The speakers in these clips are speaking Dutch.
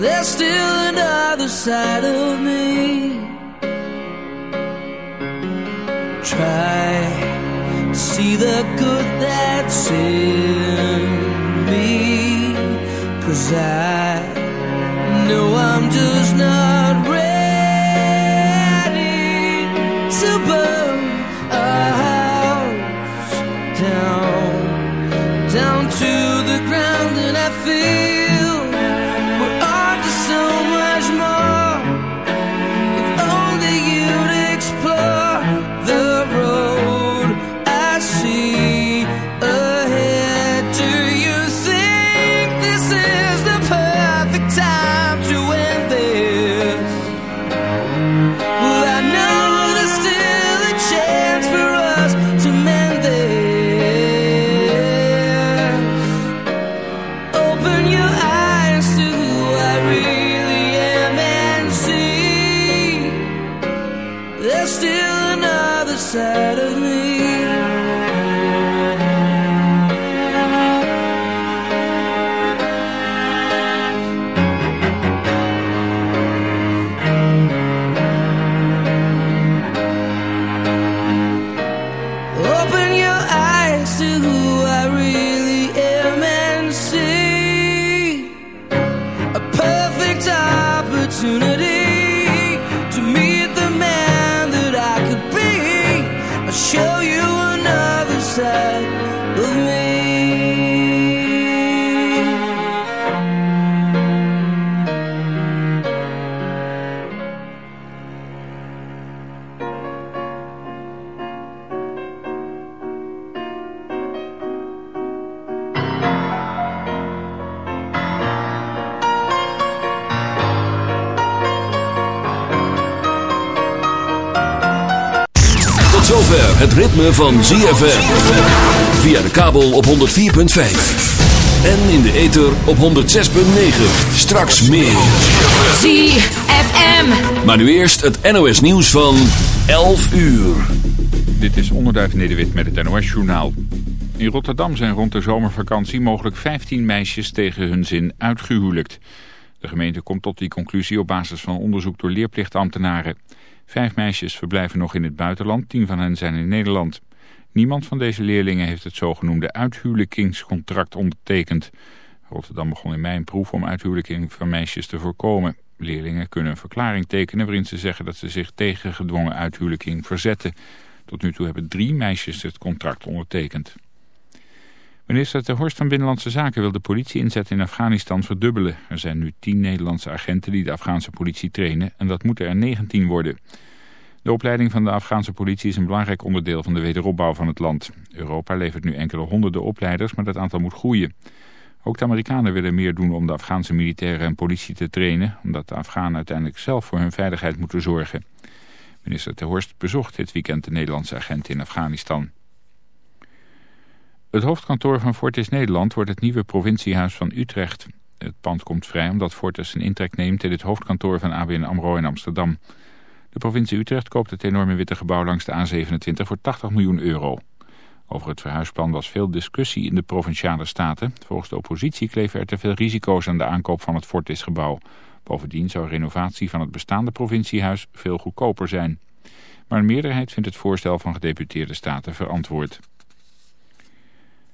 There's still another side of me. Try to see the good that's in me. Cause I van ZFM. Via de kabel op 104.5. En in de ether op 106.9. Straks meer. ZFM. Maar nu eerst het NOS nieuws van 11 uur. Dit is Onderduif Nederwit met het NOS journaal. In Rotterdam zijn rond de zomervakantie mogelijk 15 meisjes tegen hun zin uitgehuwelijkt. De gemeente komt tot die conclusie op basis van onderzoek door leerplichtambtenaren. Vijf meisjes verblijven nog in het buitenland, tien van hen zijn in Nederland. Niemand van deze leerlingen heeft het zogenoemde uithuwelijkingscontract ondertekend. Rotterdam begon in mei een proef om uithuwelijking van meisjes te voorkomen. Leerlingen kunnen een verklaring tekenen waarin ze zeggen dat ze zich tegen gedwongen uithuwelijking verzetten. Tot nu toe hebben drie meisjes het contract ondertekend. Minister Ter Horst van Binnenlandse Zaken wil de politie inzet in Afghanistan verdubbelen. Er zijn nu tien Nederlandse agenten die de Afghaanse politie trainen en dat moeten er 19 worden. De opleiding van de Afghaanse politie is een belangrijk onderdeel van de wederopbouw van het land. Europa levert nu enkele honderden opleiders, maar dat aantal moet groeien. Ook de Amerikanen willen meer doen om de Afghaanse militairen en politie te trainen, omdat de Afghanen uiteindelijk zelf voor hun veiligheid moeten zorgen. Minister Ter Horst bezocht dit weekend de Nederlandse agent in Afghanistan. Het hoofdkantoor van Fortis Nederland wordt het nieuwe provinciehuis van Utrecht. Het pand komt vrij omdat Fortis een intrek neemt in het hoofdkantoor van ABN AMRO in Amsterdam. De provincie Utrecht koopt het enorme witte gebouw langs de A27 voor 80 miljoen euro. Over het verhuisplan was veel discussie in de Provinciale Staten. Volgens de oppositie kleven er te veel risico's aan de aankoop van het Fortis-gebouw. Bovendien zou renovatie van het bestaande provinciehuis veel goedkoper zijn. Maar een meerderheid vindt het voorstel van gedeputeerde staten verantwoord.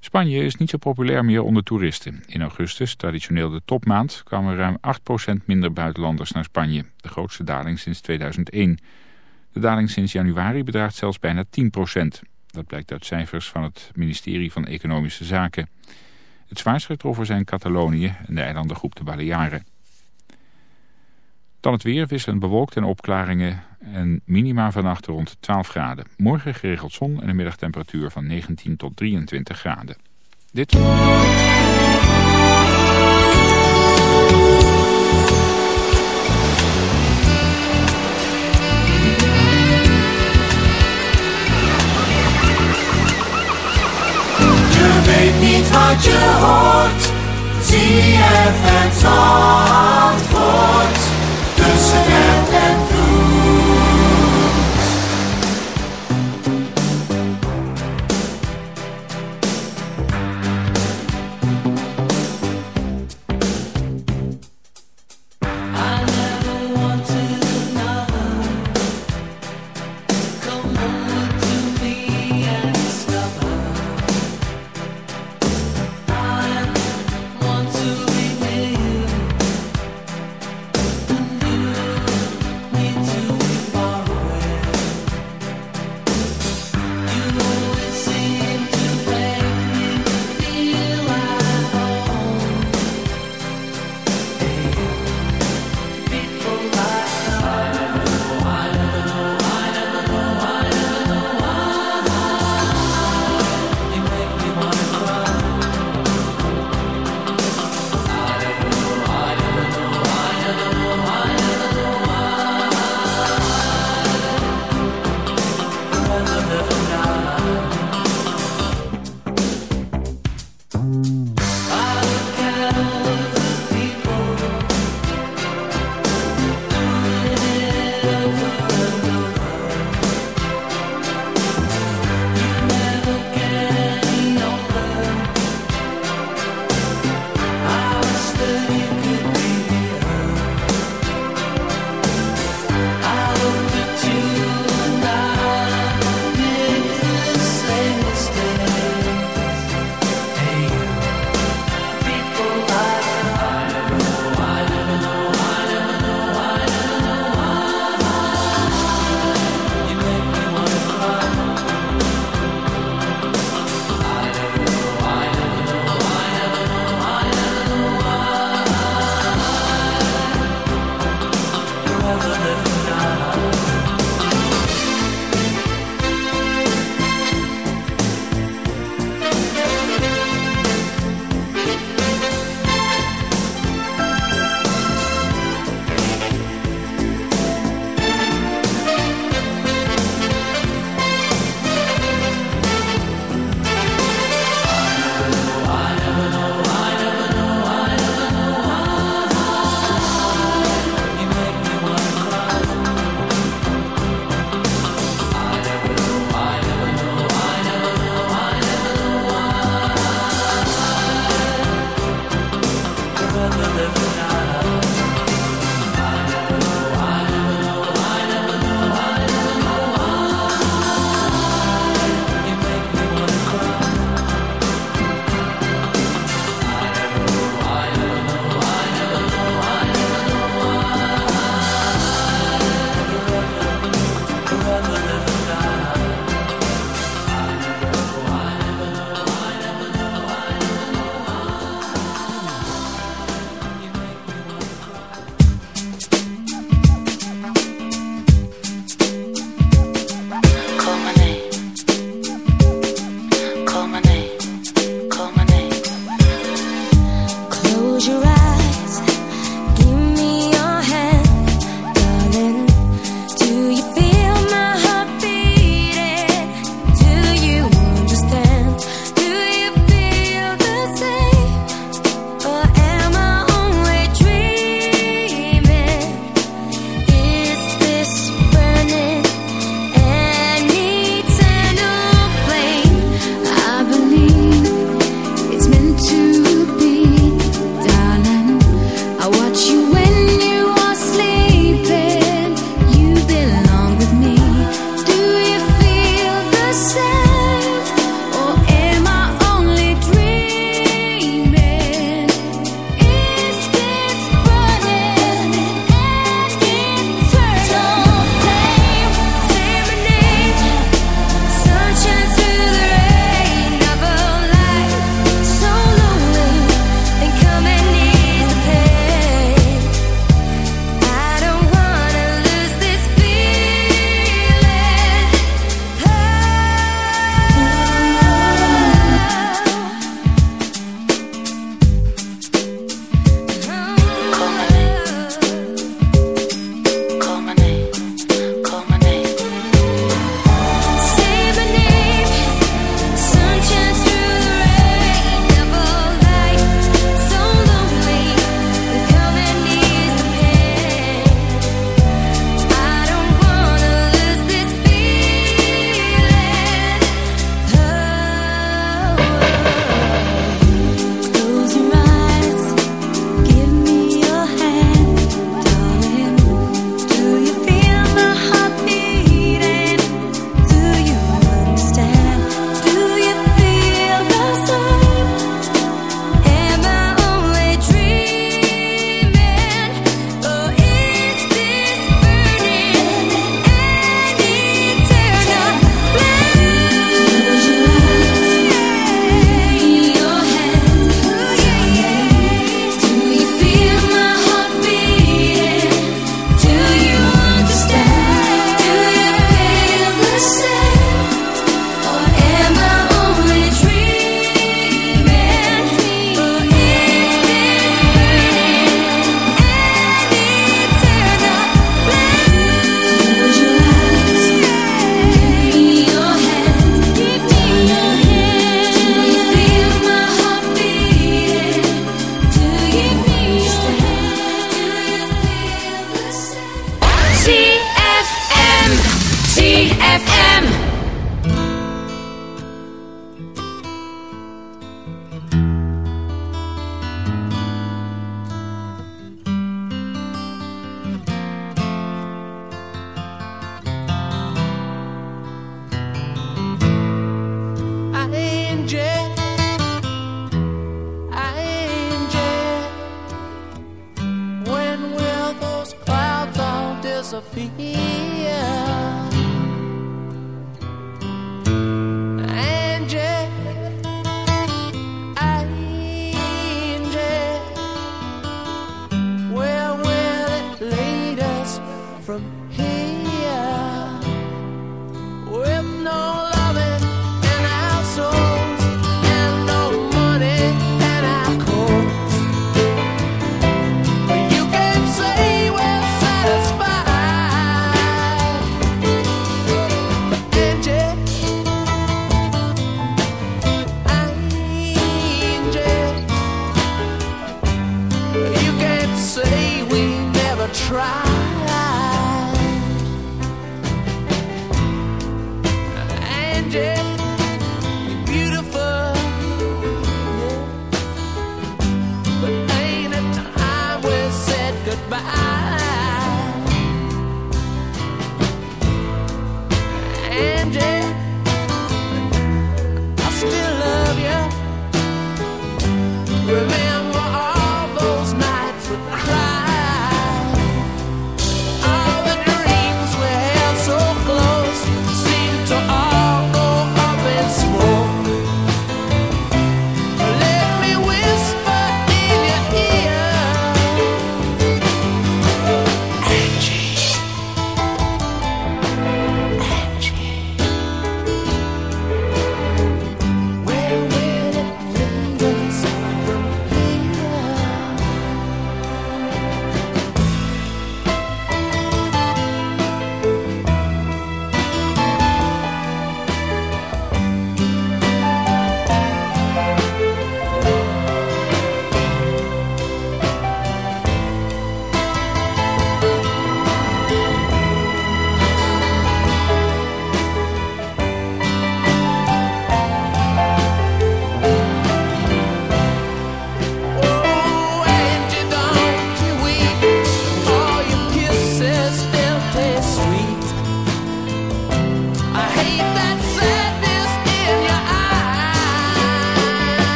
Spanje is niet zo populair meer onder toeristen. In augustus, traditioneel de topmaand, kwamen ruim 8% minder buitenlanders naar Spanje. De grootste daling sinds 2001. De daling sinds januari bedraagt zelfs bijna 10%. Dat blijkt uit cijfers van het ministerie van Economische Zaken. Het zwaarst getroffen zijn Catalonië en de eilandengroep de Balearen. Dan het weer wisselend bewolkt en opklaringen en minima vannacht rond 12 graden. Morgen geregeld zon en een middagtemperatuur van 19 tot 23 graden. Dit... Je weet niet wat je hoort. Zie je het antwoord. Tussen never live without.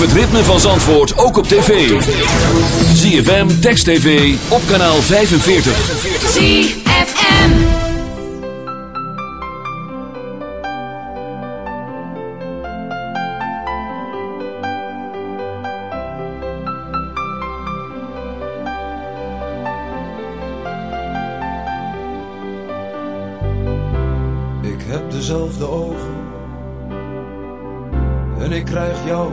Het ritme van Zandvoort ook op tv. ZFM, Text TV, op kanaal 45. ZFM Ik heb dezelfde ogen. En ik krijg jou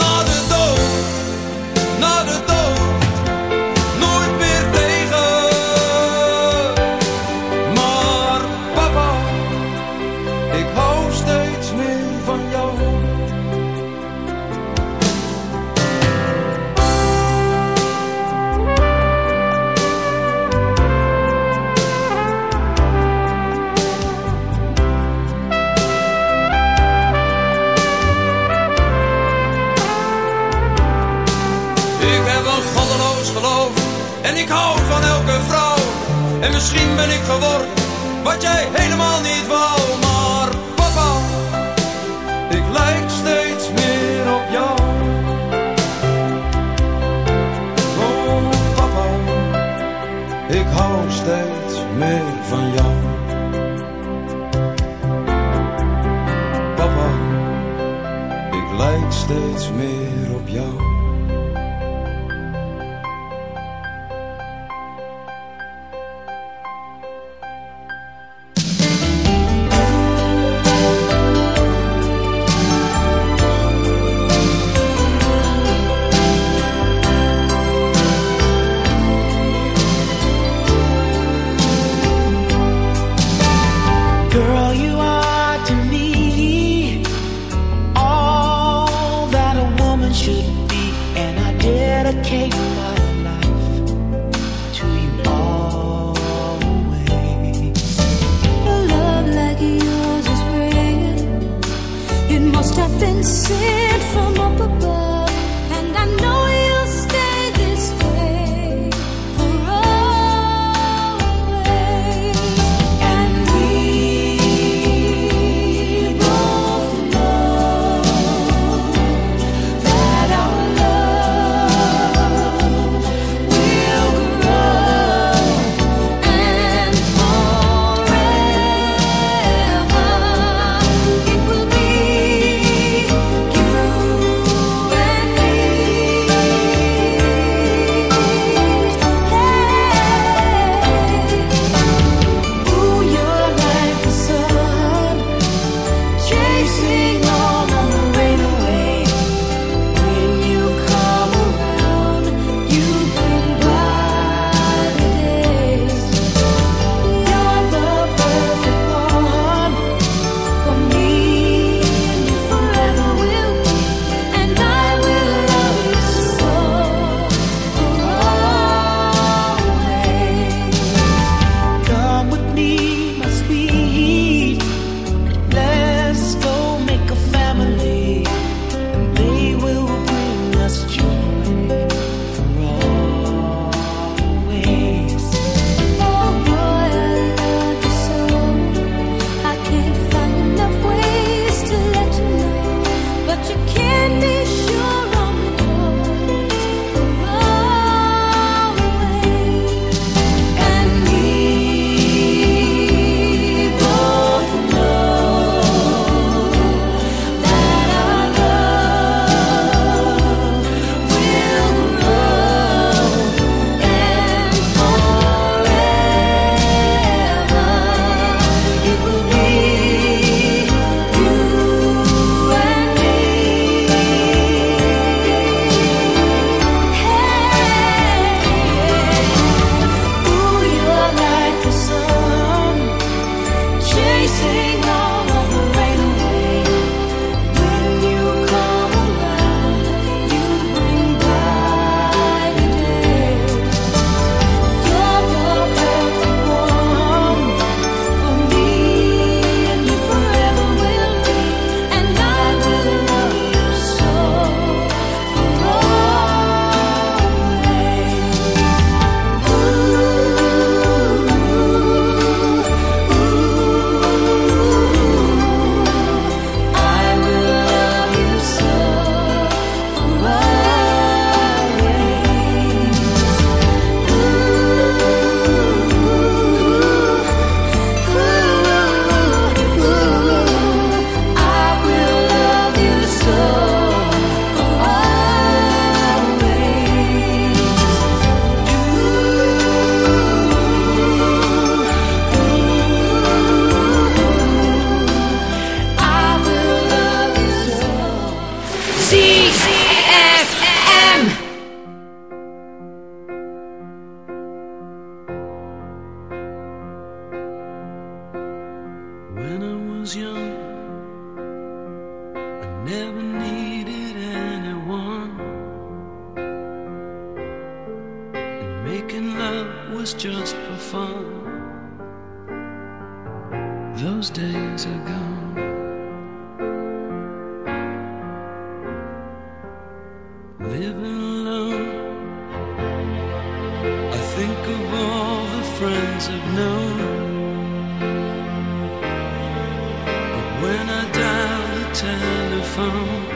telephone,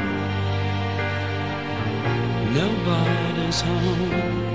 nobody's home.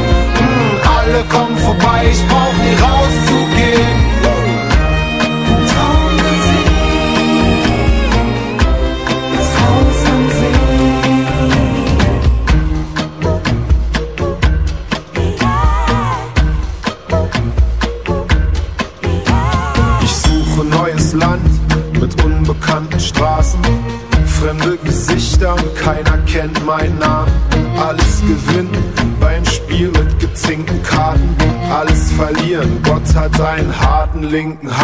linken Hand.